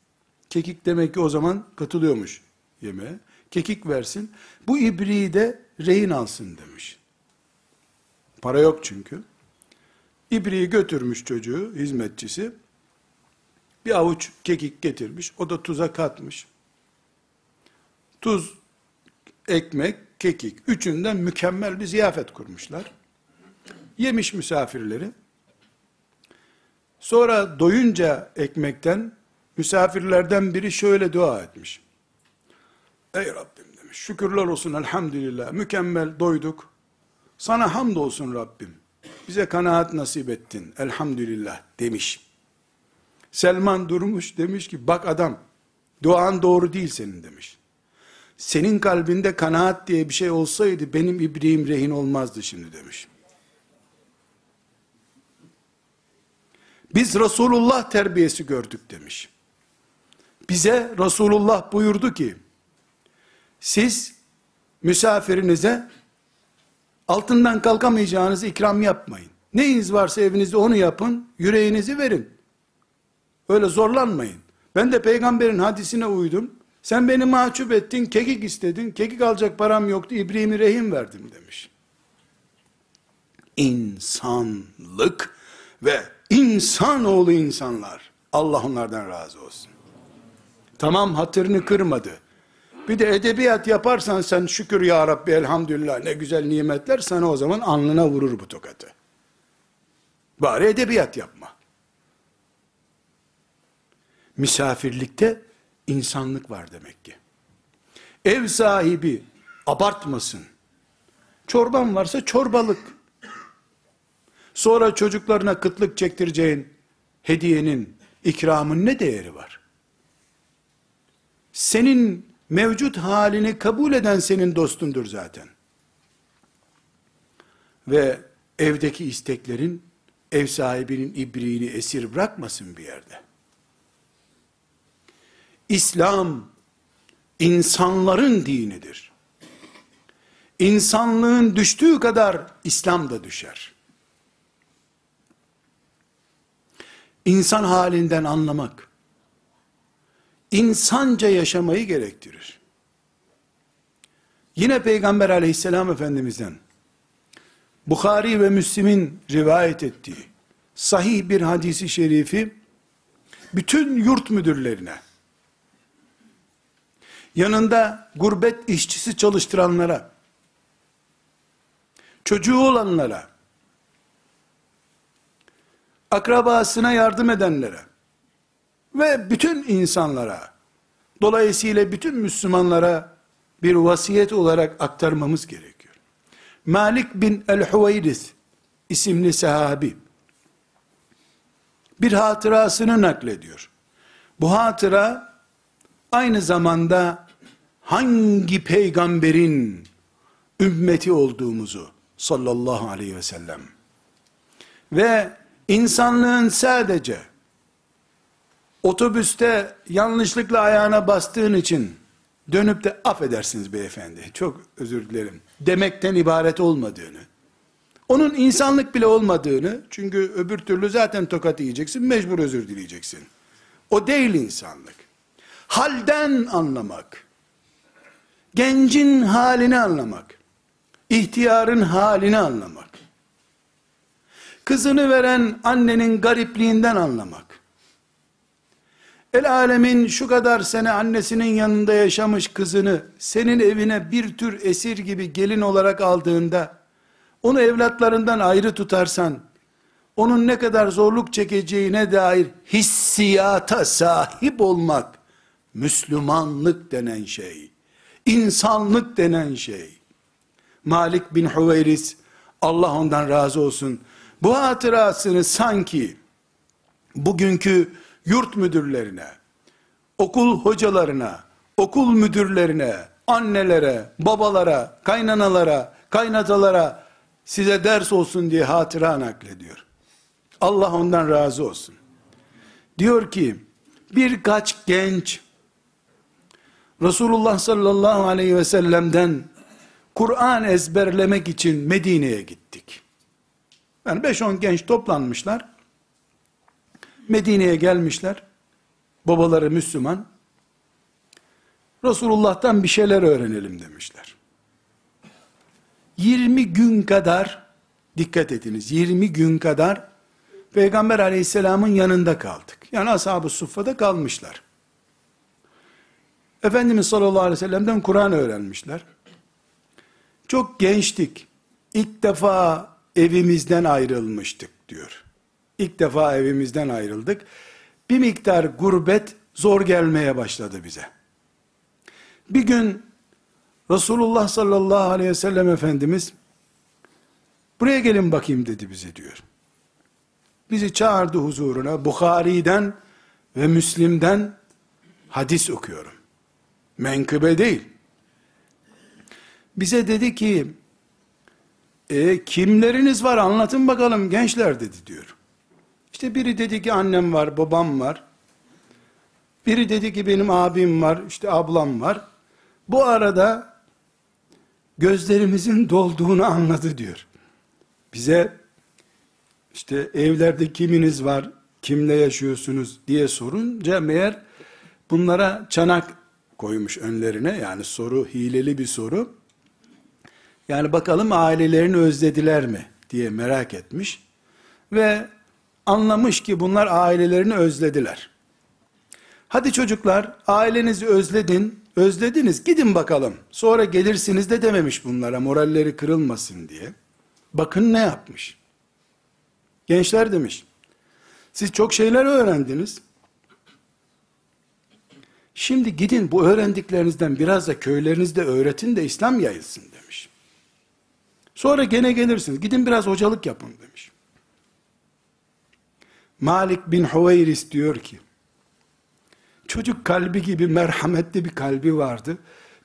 Kekik demek ki o zaman katılıyormuş yemeğe. Kekik versin. Bu ibriği de rehin alsın demiş. Para yok çünkü. İbriği götürmüş çocuğu, hizmetçisi. Bir avuç kekik getirmiş. O da tuza katmış. Tuz, ekmek, kekik. Üçünden mükemmel bir ziyafet kurmuşlar. Yemiş misafirleri. Sonra doyunca ekmekten misafirlerden biri şöyle dua etmiş. Ey Rabbim demiş, şükürler olsun elhamdülillah, mükemmel doyduk. Sana hamdolsun Rabbim. Bize kanaat nasip ettin, elhamdülillah demiş. Selman durmuş demiş ki, bak adam, duan doğru değil senin demiş. Senin kalbinde kanaat diye bir şey olsaydı, benim ibriğim rehin olmazdı şimdi demiş. Biz Resulullah terbiyesi gördük demiş. Bize Resulullah buyurdu ki, siz misafirinize altından kalkamayacağınız ikram yapmayın. Neyiniz varsa evinizde onu yapın, yüreğinizi verin. Öyle zorlanmayın. Ben de peygamberin hadisine uydum. Sen beni mahcup ettin, kekik istedin, kekik alacak param yoktu, İbrahim'i rehin verdim demiş. İnsanlık ve insanoğlu insanlar. Allah onlardan razı olsun. Tamam hatırını kırmadı. Bir de edebiyat yaparsan sen şükür ya Rabbi elhamdülillah ne güzel nimetler sana o zaman alnına vurur bu tokatı. Bari edebiyat yapma. Misafirlikte insanlık var demek ki. Ev sahibi abartmasın. Çorban varsa çorbalık. Sonra çocuklarına kıtlık çektireceğin hediyenin, ikramın ne değeri var? Senin mevcut halini kabul eden senin dostundur zaten. Ve evdeki isteklerin ev sahibinin ibriğini esir bırakmasın bir yerde. İslam insanların dinidir. İnsanlığın düştüğü kadar İslam da düşer. İnsan halinden anlamak, insanca yaşamayı gerektirir. Yine Peygamber aleyhisselam efendimizden, Bukhari ve Müslim'in rivayet ettiği, sahih bir hadisi şerifi, bütün yurt müdürlerine, yanında gurbet işçisi çalıştıranlara, çocuğu olanlara, akrabasına yardım edenlere ve bütün insanlara, dolayısıyla bütün Müslümanlara bir vasiyet olarak aktarmamız gerekiyor. Malik bin el-Huveyris isimli sahabi bir hatırasını naklediyor. Bu hatıra aynı zamanda hangi peygamberin ümmeti olduğumuzu sallallahu aleyhi ve sellem ve insanlığın sadece otobüste yanlışlıkla ayağına bastığın için dönüp de affedersiniz beyefendi çok özür dilerim demekten ibaret olmadığını onun insanlık bile olmadığını çünkü öbür türlü zaten tokat yiyeceksin mecbur özür dileyeceksin. O değil insanlık. Halden anlamak gencin halini anlamak ihtiyarın halini anlamak kızını veren annenin garipliğinden anlamak El alemin şu kadar sene annesinin yanında yaşamış kızını senin evine bir tür esir gibi gelin olarak aldığında onu evlatlarından ayrı tutarsan onun ne kadar zorluk çekeceğine dair hissiyata sahip olmak Müslümanlık denen şey. insanlık denen şey. Malik bin Hüveyris Allah ondan razı olsun. Bu hatırasını sanki bugünkü yurt müdürlerine, okul hocalarına, okul müdürlerine, annelere, babalara, kaynanalara, kaynatalara size ders olsun diye hatıra naklediyor. Allah ondan razı olsun. Diyor ki, birkaç genç Resulullah sallallahu aleyhi ve sellem'den Kur'an ezberlemek için Medine'ye gittik. Yani 5-10 genç toplanmışlar. Medine'ye gelmişler. Babaları Müslüman. Resulullah'tan bir şeyler öğrenelim demişler. 20 gün kadar dikkat ediniz 20 gün kadar Peygamber aleyhisselamın yanında kaldık. Yani ashab-ı suffada kalmışlar. Efendimiz sallallahu aleyhi ve sellem'den Kur'an öğrenmişler. Çok gençtik. İlk defa evimizden ayrılmıştık diyor. İlk defa evimizden ayrıldık. Bir miktar gurbet zor gelmeye başladı bize. Bir gün Resulullah sallallahu aleyhi ve sellem Efendimiz buraya gelin bakayım dedi bize diyor. Bizi çağırdı huzuruna Bukhari'den ve Müslim'den hadis okuyorum. Menkıbe değil. Bize dedi ki e, kimleriniz var anlatın bakalım gençler dedi diyor. İşte biri dedi ki annem var, babam var. Biri dedi ki benim abim var, işte ablam var. Bu arada gözlerimizin dolduğunu anladı diyor. Bize işte evlerde kiminiz var, kimle yaşıyorsunuz diye sorunca meğer bunlara çanak koymuş önlerine. Yani soru hileli bir soru. Yani bakalım ailelerini özlediler mi diye merak etmiş. Ve anlamış ki bunlar ailelerini özlediler. Hadi çocuklar ailenizi özledin, özlediniz gidin bakalım. Sonra gelirsiniz de dememiş bunlara moralleri kırılmasın diye. Bakın ne yapmış. Gençler demiş. Siz çok şeyler öğrendiniz. Şimdi gidin bu öğrendiklerinizden biraz da köylerinizde öğretin de İslam yayılsın demiş. Sonra gene gelirsiniz. Gidin biraz hocalık yapın demiş. Malik bin Huveyris diyor ki, çocuk kalbi gibi merhametli bir kalbi vardı.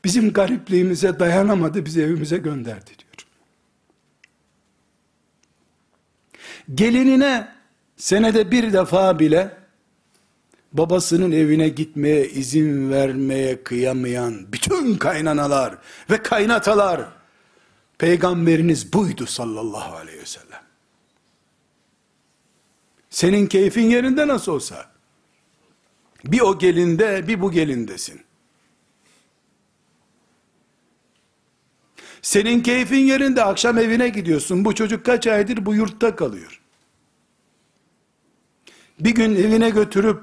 Bizim garipliğimize dayanamadı, bizi evimize gönderdi diyor. Gelinine senede bir defa bile babasının evine gitmeye izin vermeye kıyamayan bütün kaynanalar ve kaynatalar peygamberiniz buydu sallallahu aleyhi ve sellem. Senin keyfin yerinde nasıl olsa bir o gelinde bir bu gelindesin. Senin keyfin yerinde akşam evine gidiyorsun. Bu çocuk kaç aydır bu yurtta kalıyor. Bir gün evine götürüp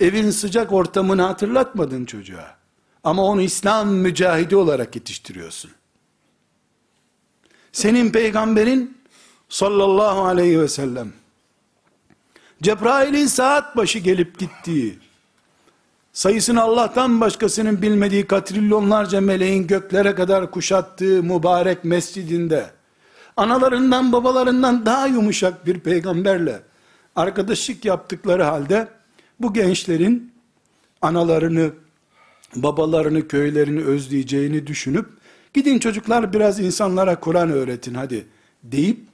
evin sıcak ortamını hatırlatmadın çocuğa. Ama onu İslam mücahidi olarak yetiştiriyorsun. Senin peygamberin sallallahu aleyhi ve sellem Cebrail'in saat başı gelip gittiği sayısını Allah'tan başkasının bilmediği katrilyonlarca meleğin göklere kadar kuşattığı mübarek mescidinde analarından babalarından daha yumuşak bir peygamberle arkadaşlık yaptıkları halde bu gençlerin analarını, babalarını, köylerini özleyeceğini düşünüp gidin çocuklar biraz insanlara Kur'an öğretin hadi deyip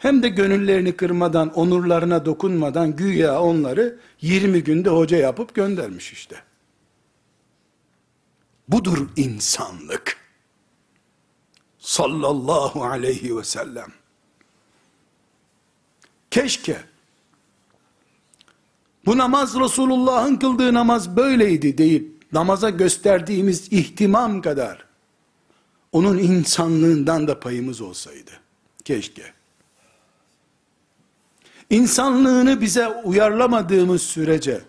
hem de gönüllerini kırmadan, onurlarına dokunmadan güya onları 20 günde hoca yapıp göndermiş işte. Budur insanlık. Sallallahu aleyhi ve sellem. Keşke bu namaz Resulullah'ın kıldığı namaz böyleydi deyip namaza gösterdiğimiz ihtimam kadar onun insanlığından da payımız olsaydı. Keşke. İnsanlığını bize uyarlamadığımız sürece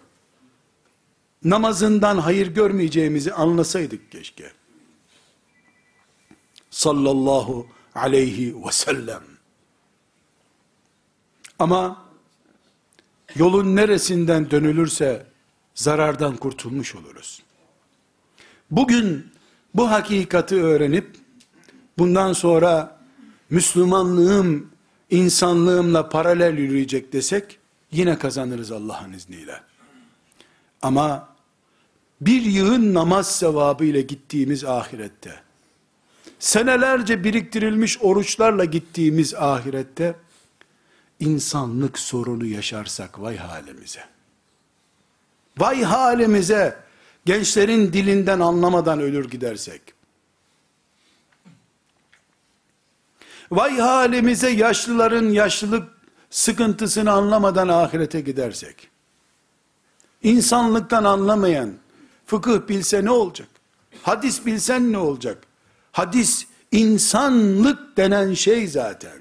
namazından hayır görmeyeceğimizi anlasaydık keşke. Sallallahu aleyhi ve sellem. Ama yolun neresinden dönülürse zarardan kurtulmuş oluruz. Bugün bu hakikati öğrenip bundan sonra Müslümanlığım insanlığımla paralel yürüyecek desek yine kazanırız Allah'ın izniyle. Ama bir yığın namaz sevabı ile gittiğimiz ahirette senelerce biriktirilmiş oruçlarla gittiğimiz ahirette insanlık sorunu yaşarsak vay halimize. Vay halimize gençlerin dilinden anlamadan ölür gidersek. Vay halimize yaşlıların yaşlılık sıkıntısını anlamadan ahirete gidersek. İnsanlıktan anlamayan, fıkıh bilse ne olacak? Hadis bilsen ne olacak? Hadis, insanlık denen şey zaten.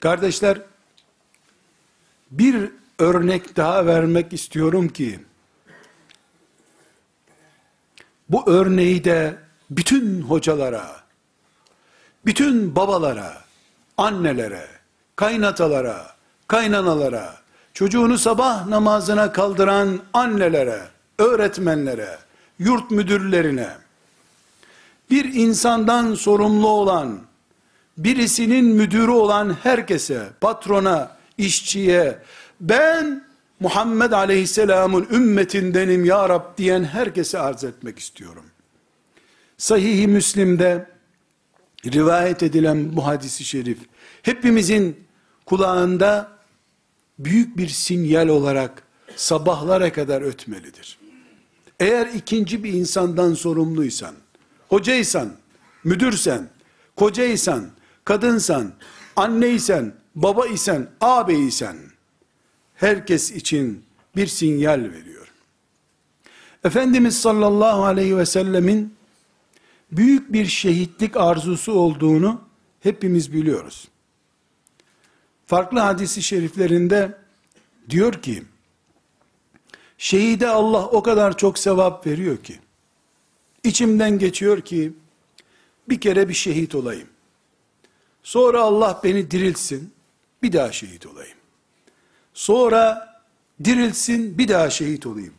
Kardeşler, bir örnek daha vermek istiyorum ki, bu örneği de bütün hocalara, bütün babalara, annelere, kaynatalara, kaynanalara, çocuğunu sabah namazına kaldıran annelere, öğretmenlere, yurt müdürlerine, bir insandan sorumlu olan, birisinin müdürü olan herkese, patrona, işçiye, ben Muhammed Aleyhisselam'ın ümmetindenim ya Rab diyen herkese arz etmek istiyorum. Sahih-i Müslim'de rivayet edilen bu hadisi şerif, hepimizin kulağında büyük bir sinyal olarak sabahlara kadar ötmelidir. Eğer ikinci bir insandan sorumluysan, hocaysan, müdürsen, kocaysan, kadınsan, anneysen, baba isen, ağabeysen, herkes için bir sinyal veriyor. Efendimiz sallallahu aleyhi ve sellemin büyük bir şehitlik arzusu olduğunu hepimiz biliyoruz. Farklı hadisi şeriflerinde diyor ki, şehide Allah o kadar çok sevap veriyor ki, içimden geçiyor ki, bir kere bir şehit olayım. Sonra Allah beni diriltsin, bir daha şehit olayım. Sonra diriltsin, bir daha şehit olayım.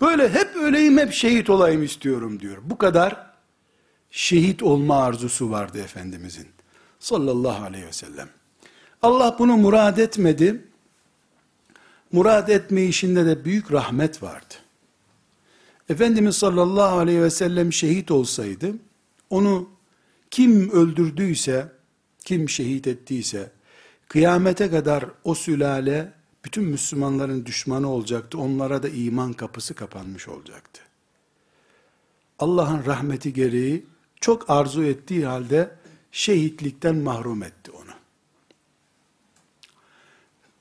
Böyle hep öleyim, hep şehit olayım istiyorum diyor. Bu kadar şehit olma arzusu vardı Efendimizin. Sallallahu aleyhi ve sellem. Allah bunu murad etmedi. Murad etme işinde de büyük rahmet vardı. Efendimiz sallallahu aleyhi ve sellem şehit olsaydı, onu kim öldürdüyse, kim şehit ettiyse, kıyamete kadar o sülale, bütün Müslümanların düşmanı olacaktı, onlara da iman kapısı kapanmış olacaktı. Allah'ın rahmeti gereği, çok arzu ettiği halde, şehitlikten mahrum etti onu.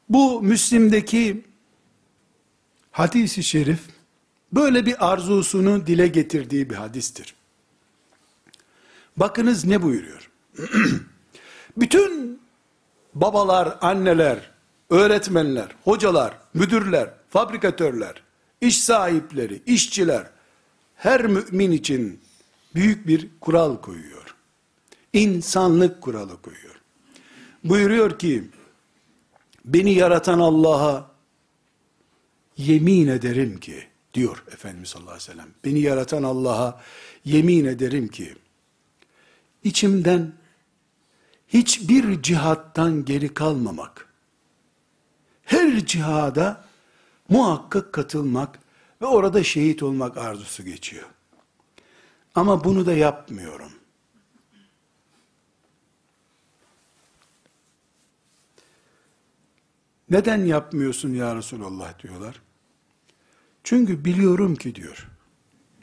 Bu Müslim'deki hadisi şerif, böyle bir arzusunu dile getirdiği bir hadistir. Bakınız ne buyuruyor? <clears throat> Bütün babalar, anneler, öğretmenler, hocalar, müdürler, fabrikatörler, iş sahipleri, işçiler, her mümin için büyük bir kural koyuyor. İnsanlık kuralı koyuyor. Buyuruyor ki, beni yaratan Allah'a yemin ederim ki, diyor Efendimiz sallallahu aleyhi ve sellem, beni yaratan Allah'a yemin ederim ki, içimden hiçbir cihattan geri kalmamak, her cihada muhakkak katılmak ve orada şehit olmak arzusu geçiyor. Ama bunu da yapmıyorum. Neden yapmıyorsun ya Resulallah diyorlar. Çünkü biliyorum ki diyor.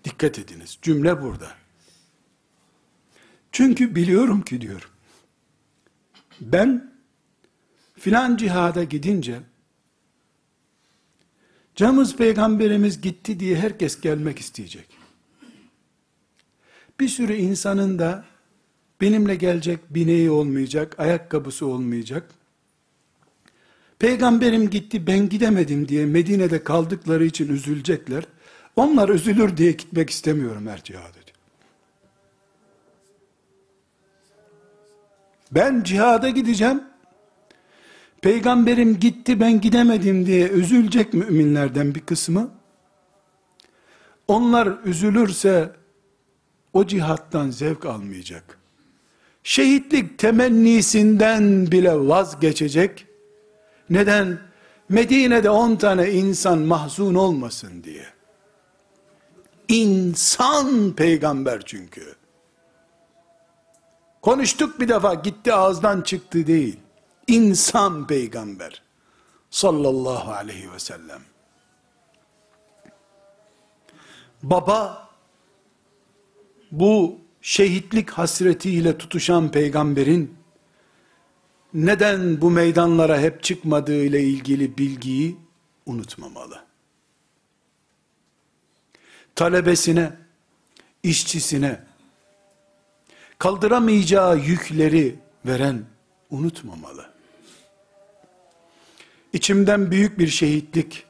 Dikkat ediniz cümle burada. Çünkü biliyorum ki diyor. Ben filan cihada gidince Camız peygamberimiz gitti diye herkes gelmek isteyecek. Bir sürü insanın da benimle gelecek bineği olmayacak, ayakkabısı olmayacak. Peygamberim gitti ben gidemedim diye Medine'de kaldıkları için üzülecekler. Onlar üzülür diye gitmek istemiyorum her cihada. Ben cihada gideceğim. Peygamberim gitti ben gidemedim diye üzülecek müminlerden bir kısmı. Onlar üzülürse o cihattan zevk almayacak. Şehitlik temennisinden bile vazgeçecek. Neden? Medine'de on tane insan mahzun olmasın diye. İnsan peygamber çünkü. Konuştuk bir defa gitti ağızdan çıktı değil. İnsan peygamber. Sallallahu aleyhi ve sellem. Baba bu şehitlik hasretiyle tutuşan peygamberin neden bu meydanlara hep çıkmadığı ile ilgili bilgiyi unutmamalı. Talebesine, işçisine, kaldıramayacağı yükleri veren unutmamalı. İçimden büyük bir şehitlik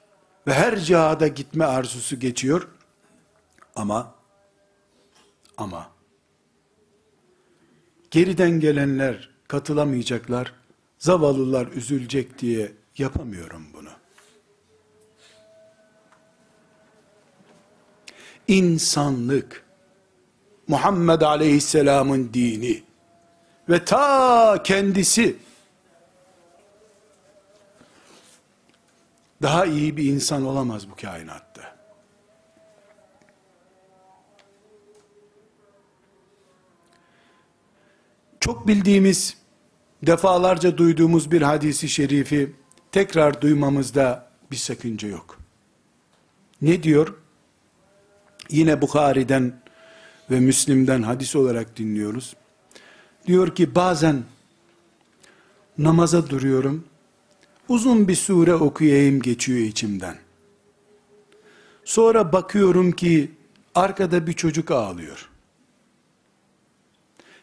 ve her cihada gitme arzusu geçiyor. Ama ama geriden gelenler katılamayacaklar, zavallılar üzülecek diye yapamıyorum bunu. İnsanlık Muhammed Aleyhisselam'ın dini ve ta kendisi daha iyi bir insan olamaz bu kainatta. Çok bildiğimiz defalarca duyduğumuz bir hadisi şerifi tekrar duymamızda bir sakınca yok. Ne diyor? Yine Bukhari'den ve Müslim'den hadis olarak dinliyoruz. Diyor ki bazen namaza duruyorum. Uzun bir sure okuyayım geçiyor içimden. Sonra bakıyorum ki arkada bir çocuk ağlıyor.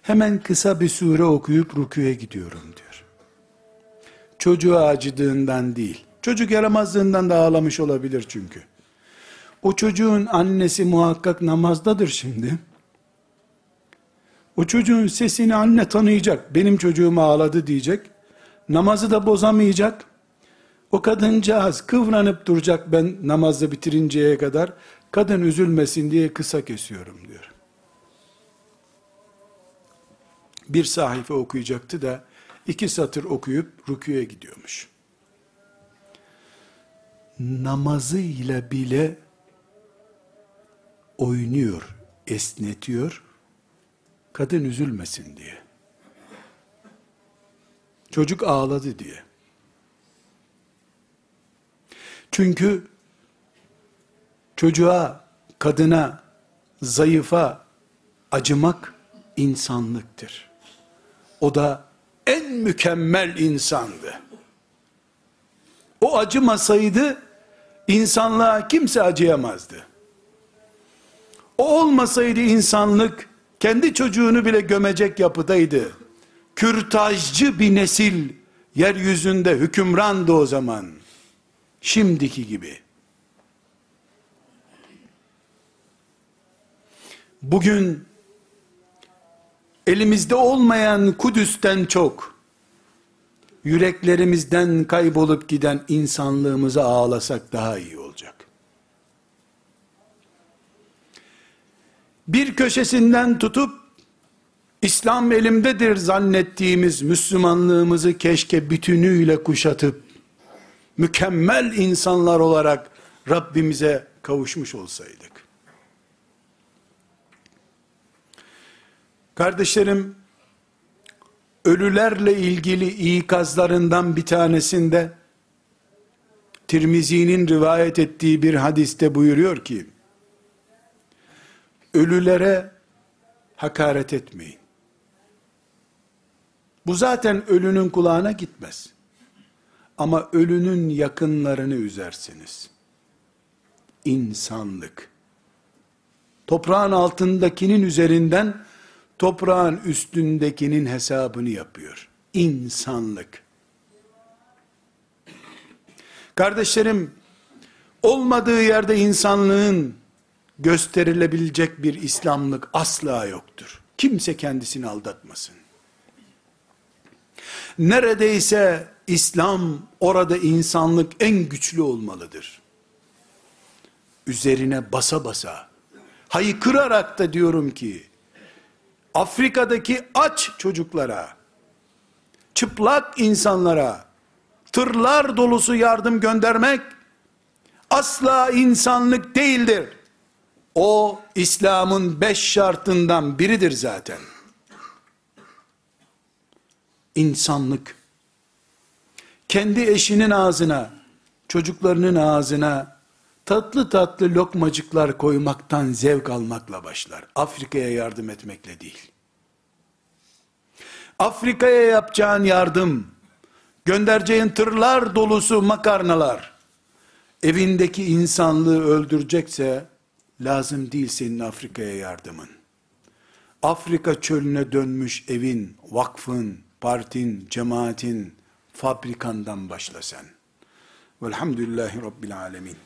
Hemen kısa bir sure okuyup rüküye gidiyorum diyor. Çocuğa acıdığından değil. Çocuk yaramazlığından da ağlamış olabilir çünkü. O çocuğun annesi muhakkak namazdadır şimdi. O çocuğun sesini anne tanıyacak. Benim çocuğum ağladı diyecek. Namazı da bozamayacak. O kadıncağız kıvranıp duracak ben namazı bitirinceye kadar. Kadın üzülmesin diye kısa kesiyorum diyor. Bir sahife okuyacaktı da iki satır okuyup rüküye gidiyormuş. Namazıyla bile oynuyor, esnetiyor. Kadın üzülmesin diye. Çocuk ağladı diye. Çünkü çocuğa, kadına, zayıfa acımak insanlıktır. O da en mükemmel insandı. O acımasaydı insanlığa kimse acıyamazdı. O olmasaydı insanlık kendi çocuğunu bile gömecek yapıdaydı. Kürtajcı bir nesil yeryüzünde hükümrandı o zaman. Şimdiki gibi. Bugün elimizde olmayan Kudüs'ten çok yüreklerimizden kaybolup giden insanlığımıza ağlasak daha iyi olacak. Bir köşesinden tutup İslam elimdedir zannettiğimiz Müslümanlığımızı keşke bütünüyle kuşatıp mükemmel insanlar olarak Rabbimize kavuşmuş olsaydık. Kardeşlerim, ölülerle ilgili ikazlarından bir tanesinde, Tirmizi'nin rivayet ettiği bir hadiste buyuruyor ki, ölülere hakaret etmeyin. Bu zaten ölünün kulağına gitmez. Ama ölünün yakınlarını üzersiniz. İnsanlık. Toprağın altındakinin üzerinden toprağın üstündekinin hesabını yapıyor. İnsanlık. Kardeşlerim, olmadığı yerde insanlığın gösterilebilecek bir İslamlık asla yoktur. Kimse kendisini aldatmasın. Neredeyse İslam orada insanlık en güçlü olmalıdır. Üzerine basa basa, haykırarak da diyorum ki, Afrika'daki aç çocuklara, çıplak insanlara, tırlar dolusu yardım göndermek, asla insanlık değildir. O, İslam'ın beş şartından biridir zaten. İnsanlık, kendi eşinin ağzına, çocuklarının ağzına, tatlı tatlı lokmacıklar koymaktan zevk almakla başlar. Afrika'ya yardım etmekle değil. Afrika'ya yapacağın yardım, göndereceğin tırlar dolusu makarnalar, evindeki insanlığı öldürecekse, lazım değil senin Afrika'ya yardımın. Afrika çölüne dönmüş evin, vakfın, partin, cemaatin, fabrikandan başla sen. Velhamdülillahi Rabbil Alemin.